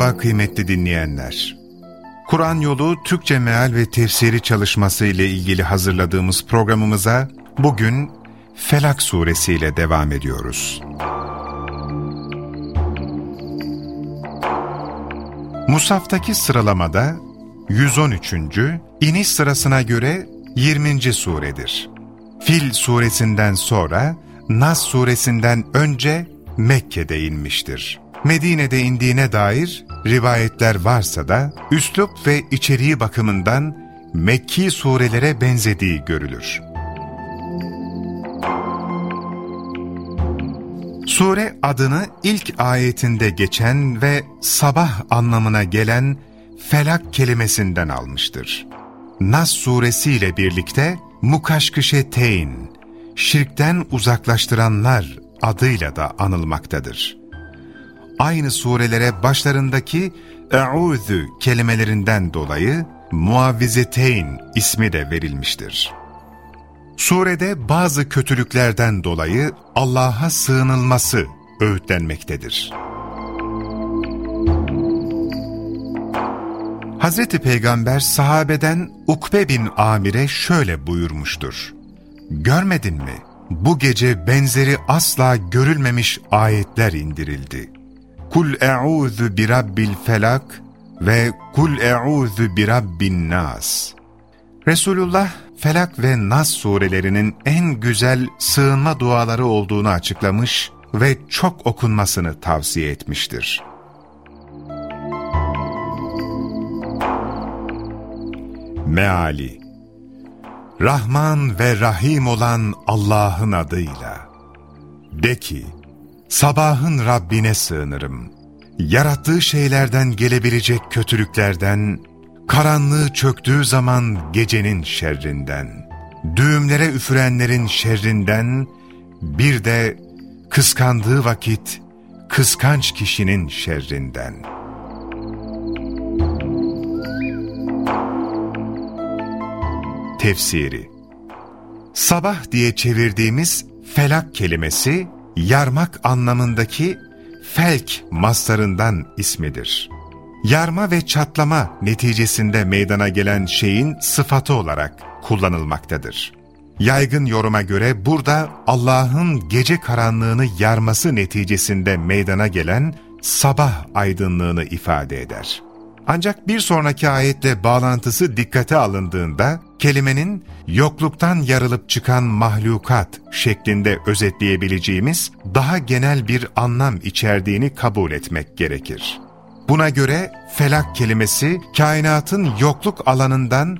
Merhaba kıymetli dinleyenler. Kur'an Yolu Türkçe Meal ve Tefsiri çalışması ile ilgili hazırladığımız programımıza bugün Felak Suresi ile devam ediyoruz. Musaftaki sıralamada 113. iniş sırasına göre 20. suredir. Fil suresinden sonra Nas suresinden önce Mekke'de inmiştir. Medine'de indiğine dair rivayetler varsa da üslup ve içeriği bakımından Mekki surelere benzediği görülür. Sure adını ilk ayetinde geçen ve sabah anlamına gelen felak kelimesinden almıştır. Nas suresi ile birlikte Mukaşkışeteyn, şirkten uzaklaştıranlar adıyla da anılmaktadır aynı surelere başlarındaki e'udhu kelimelerinden dolayı muavvizeteyn ismi de verilmiştir. Surede bazı kötülüklerden dolayı Allah'a sığınılması öğütlenmektedir. Hz. Peygamber sahabeden Ukbe bin Amir'e şöyle buyurmuştur. Görmedin mi? Bu gece benzeri asla görülmemiş ayetler indirildi. Kul e'udhu bi rabbil felak ve kul e'udhu bi rabbin nas. Resulullah Felak ve Nas surelerinin en güzel sığınma duaları olduğunu açıklamış ve çok okunmasını tavsiye etmiştir. Meali Rahman ve Rahim olan Allah'ın adıyla. De ki, Sabahın Rabbine sığınırım. Yarattığı şeylerden gelebilecek kötülüklerden, karanlığı çöktüğü zaman gecenin şerrinden, düğümlere üfürenlerin şerrinden, bir de kıskandığı vakit kıskanç kişinin şerrinden. Tefsiri Sabah diye çevirdiğimiz felak kelimesi, yarmak anlamındaki felk maslarından ismidir. Yarma ve çatlama neticesinde meydana gelen şeyin sıfatı olarak kullanılmaktadır. Yaygın yoruma göre burada Allah'ın gece karanlığını yarması neticesinde meydana gelen sabah aydınlığını ifade eder. Ancak bir sonraki ayetle bağlantısı dikkate alındığında kelimenin yokluktan yarılıp çıkan mahlukat şeklinde özetleyebileceğimiz daha genel bir anlam içerdiğini kabul etmek gerekir. Buna göre felak kelimesi kainatın yokluk alanından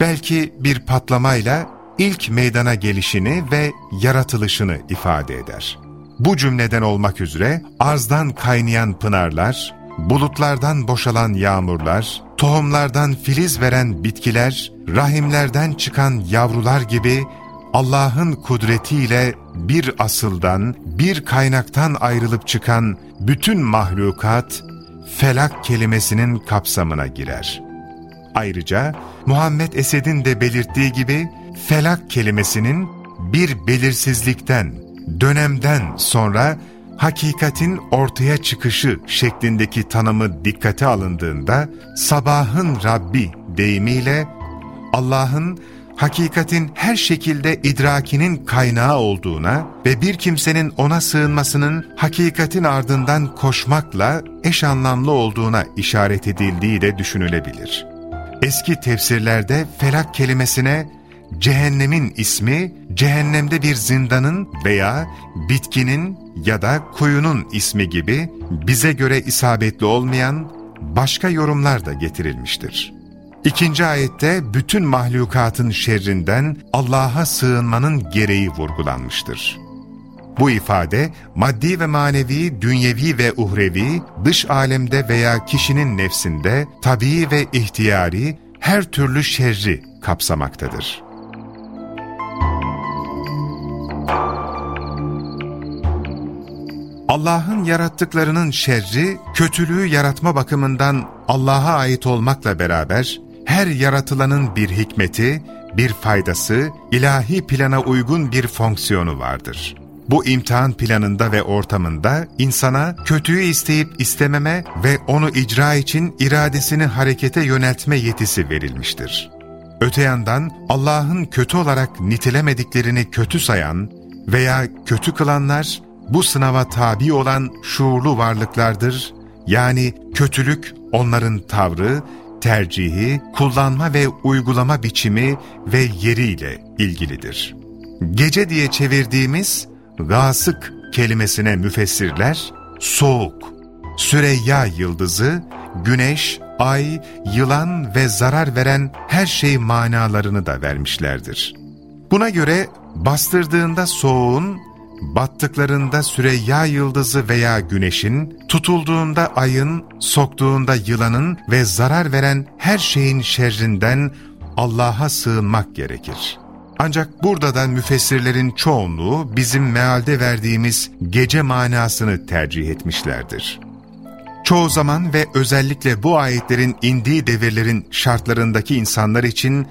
belki bir patlamayla ilk meydana gelişini ve yaratılışını ifade eder. Bu cümleden olmak üzere arzdan kaynayan pınarlar, bulutlardan boşalan yağmurlar, tohumlardan filiz veren bitkiler, rahimlerden çıkan yavrular gibi Allah'ın kudretiyle bir asıldan, bir kaynaktan ayrılıp çıkan bütün mahlukat, felak kelimesinin kapsamına girer. Ayrıca Muhammed Esed'in de belirttiği gibi felak kelimesinin bir belirsizlikten, dönemden sonra hakikatin ortaya çıkışı şeklindeki tanımı dikkate alındığında sabahın Rabbi deyimiyle Allah'ın hakikatin her şekilde idrakinin kaynağı olduğuna ve bir kimsenin ona sığınmasının hakikatin ardından koşmakla eş anlamlı olduğuna işaret edildiği de düşünülebilir. Eski tefsirlerde felak kelimesine cehennemin ismi, cehennemde bir zindanın veya bitkinin ya da kuyunun ismi gibi bize göre isabetli olmayan başka yorumlar da getirilmiştir. İkinci ayette bütün mahlukatın şerrinden Allah'a sığınmanın gereği vurgulanmıştır. Bu ifade maddi ve manevi, dünyevi ve uhrevi, dış alemde veya kişinin nefsinde, tabii ve ihtiyari her türlü şerri kapsamaktadır. Allah'ın yarattıklarının şerri, kötülüğü yaratma bakımından Allah'a ait olmakla beraber, her yaratılanın bir hikmeti, bir faydası, ilahi plana uygun bir fonksiyonu vardır. Bu imtihan planında ve ortamında insana kötüyü isteyip istememe ve onu icra için iradesini harekete yöneltme yetisi verilmiştir. Öte yandan Allah'ın kötü olarak nitelemediklerini kötü sayan veya kötü kılanlar bu sınava tabi olan şuurlu varlıklardır. Yani kötülük onların tavrı, tercihi, kullanma ve uygulama biçimi ve yeriyle ilgilidir. Gece diye çevirdiğimiz gasık kelimesine müfessirler soğuk, Süreyya yıldızı, güneş, ay, yılan ve zarar veren her şey manalarını da vermişlerdir. Buna göre bastırdığında soğuğun, battıklarında Süreyya yıldızı veya güneşin, tutulduğunda ayın, soktuğunda yılanın ve zarar veren her şeyin şerrinden Allah'a sığınmak gerekir. Ancak burada da müfessirlerin çoğunluğu bizim mealde verdiğimiz gece manasını tercih etmişlerdir. Çoğu zaman ve özellikle bu ayetlerin indiği devirlerin şartlarındaki insanlar için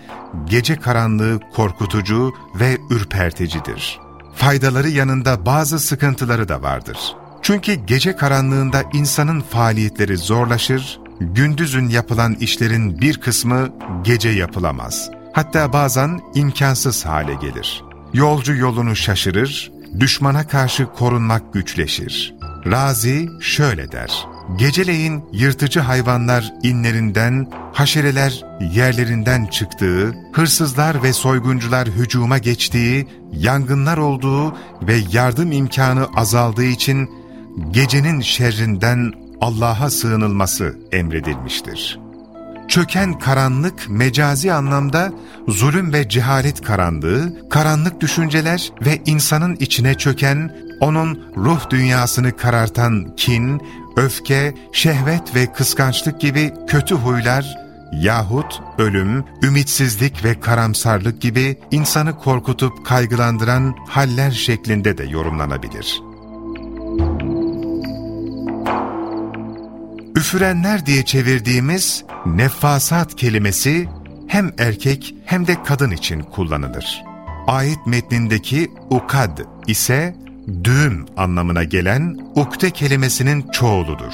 gece karanlığı korkutucu ve ürperticidir. Faydaları yanında bazı sıkıntıları da vardır. Çünkü gece karanlığında insanın faaliyetleri zorlaşır, gündüzün yapılan işlerin bir kısmı gece yapılamaz. Hatta bazen imkansız hale gelir. Yolcu yolunu şaşırır, düşmana karşı korunmak güçleşir. Razi şöyle der, Geceleyin yırtıcı hayvanlar inlerinden, haşereler yerlerinden çıktığı, hırsızlar ve soyguncular hücuma geçtiği, yangınlar olduğu ve yardım imkanı azaldığı için gecenin şerrinden Allah'a sığınılması emredilmiştir. Çöken karanlık mecazi anlamda zulüm ve cehalet karanlığı, karanlık düşünceler ve insanın içine çöken, onun ruh dünyasını karartan kin, öfke, şehvet ve kıskançlık gibi kötü huylar yahut ölüm, ümitsizlik ve karamsarlık gibi insanı korkutup kaygılandıran haller şeklinde de yorumlanabilir. Üfürenler diye çevirdiğimiz nefasat kelimesi hem erkek hem de kadın için kullanılır. Ayet metnindeki ukad ise düğüm anlamına gelen ukde kelimesinin çoğuludur.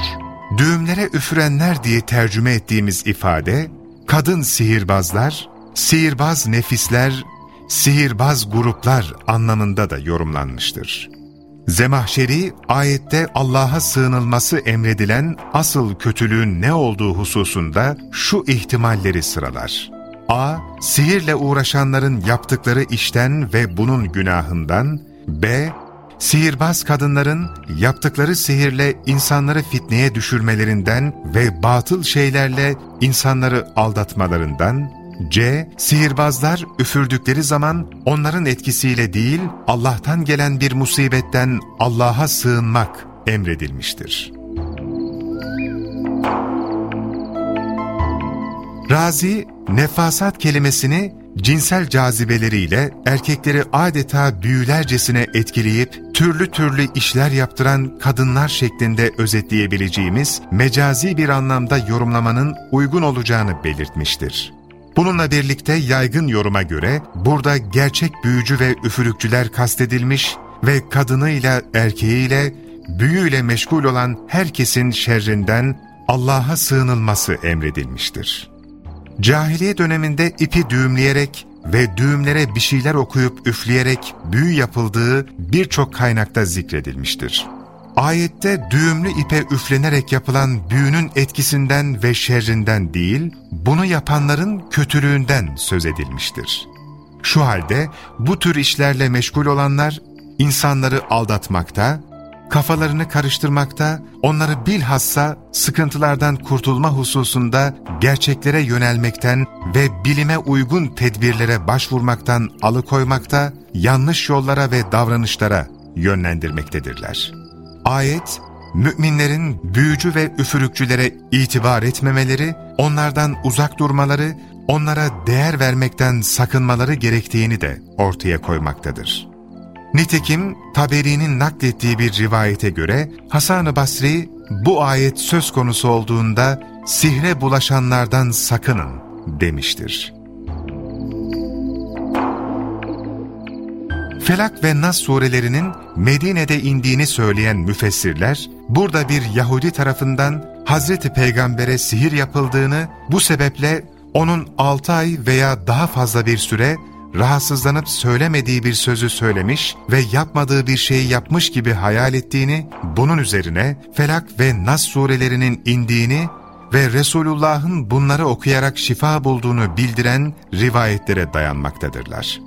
Düğümlere üfürenler diye tercüme ettiğimiz ifade, kadın sihirbazlar, sihirbaz nefisler, sihirbaz gruplar anlamında da yorumlanmıştır. Zemahşeri, ayette Allah'a sığınılması emredilen asıl kötülüğün ne olduğu hususunda şu ihtimalleri sıralar. A. Sihirle uğraşanların yaptıkları işten ve bunun günahından. B sihirbaz kadınların yaptıkları sihirle insanları fitneye düşürmelerinden ve batıl şeylerle insanları aldatmalarından, C. Sihirbazlar üfürdükleri zaman onların etkisiyle değil, Allah'tan gelen bir musibetten Allah'a sığınmak emredilmiştir. Razi, nefasat kelimesini cinsel cazibeleriyle erkekleri adeta büyülercesine etkileyip türlü türlü işler yaptıran kadınlar şeklinde özetleyebileceğimiz mecazi bir anlamda yorumlamanın uygun olacağını belirtmiştir. Bununla birlikte yaygın yoruma göre burada gerçek büyücü ve üfürükçüler kastedilmiş ve kadınıyla erkeğiyle büyüyle meşgul olan herkesin şerrinden Allah'a sığınılması emredilmiştir. Cahiliye döneminde ipi düğümleyerek ve düğümlere bir şeyler okuyup üfleyerek büyü yapıldığı birçok kaynakta zikredilmiştir. Ayette düğümlü ipe üflenerek yapılan büyünün etkisinden ve şerrinden değil, bunu yapanların kötülüğünden söz edilmiştir. Şu halde bu tür işlerle meşgul olanlar insanları aldatmakta, kafalarını karıştırmakta, onları bilhassa sıkıntılardan kurtulma hususunda gerçeklere yönelmekten ve bilime uygun tedbirlere başvurmaktan alıkoymakta, yanlış yollara ve davranışlara yönlendirmektedirler. Ayet, müminlerin büyücü ve üfürükçülere itibar etmemeleri, onlardan uzak durmaları, onlara değer vermekten sakınmaları gerektiğini de ortaya koymaktadır. Nitekim Taberi'nin naklettiği bir rivayete göre Hasan-ı Basri bu ayet söz konusu olduğunda sihre bulaşanlardan sakının demiştir. Felak ve Nas surelerinin Medine'de indiğini söyleyen müfessirler, burada bir Yahudi tarafından Hazreti Peygamber'e sihir yapıldığını, bu sebeple onun 6 ay veya daha fazla bir süre rahatsızlanıp söylemediği bir sözü söylemiş ve yapmadığı bir şeyi yapmış gibi hayal ettiğini, bunun üzerine Felak ve Nas surelerinin indiğini ve Resulullah'ın bunları okuyarak şifa bulduğunu bildiren rivayetlere dayanmaktadırlar.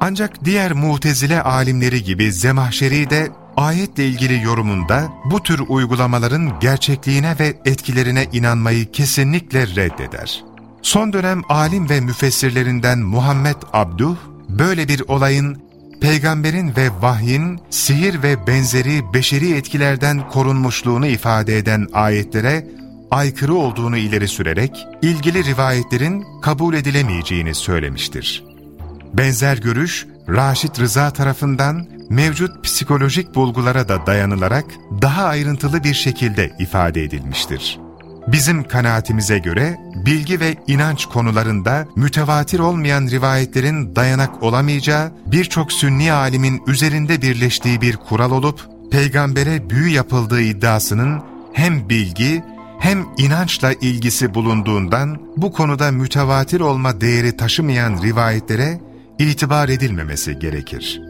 Ancak diğer mutezile alimleri gibi Zemahşeri de ayetle ilgili yorumunda bu tür uygulamaların gerçekliğine ve etkilerine inanmayı kesinlikle reddeder. Son dönem alim ve müfessirlerinden Muhammed Abduh, böyle bir olayın peygamberin ve vahyin sihir ve benzeri beşeri etkilerden korunmuşluğunu ifade eden ayetlere aykırı olduğunu ileri sürerek ilgili rivayetlerin kabul edilemeyeceğini söylemiştir. Benzer görüş, Raşit Rıza tarafından mevcut psikolojik bulgulara da dayanılarak daha ayrıntılı bir şekilde ifade edilmiştir. Bizim kanaatimize göre bilgi ve inanç konularında mütevatir olmayan rivayetlerin dayanak olamayacağı birçok sünni alimin üzerinde birleştiği bir kural olup, peygambere büyü yapıldığı iddiasının hem bilgi hem inançla ilgisi bulunduğundan bu konuda mütevatir olma değeri taşımayan rivayetlere itibar edilmemesi gerekir.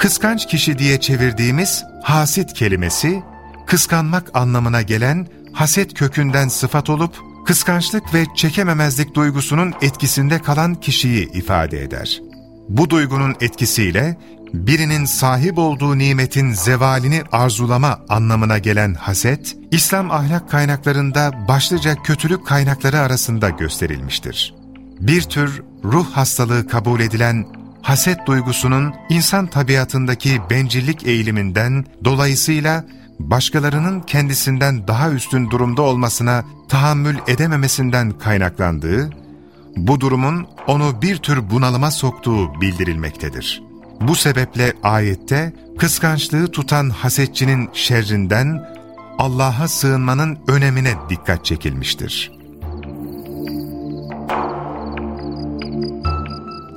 Kıskanç kişi diye çevirdiğimiz hasit kelimesi, kıskanmak anlamına gelen haset kökünden sıfat olup, kıskançlık ve çekememezlik duygusunun etkisinde kalan kişiyi ifade eder. Bu duygunun etkisiyle birinin sahip olduğu nimetin zevalini arzulama anlamına gelen haset, İslam ahlak kaynaklarında başlıca kötülük kaynakları arasında gösterilmiştir. Bir tür ruh hastalığı kabul edilen haset duygusunun insan tabiatındaki bencillik eğiliminden dolayısıyla başkalarının kendisinden daha üstün durumda olmasına tahammül edememesinden kaynaklandığı, bu durumun onu bir tür bunalıma soktuğu bildirilmektedir. Bu sebeple ayette kıskançlığı tutan hasetçinin şerrinden Allah'a sığınmanın önemine dikkat çekilmiştir.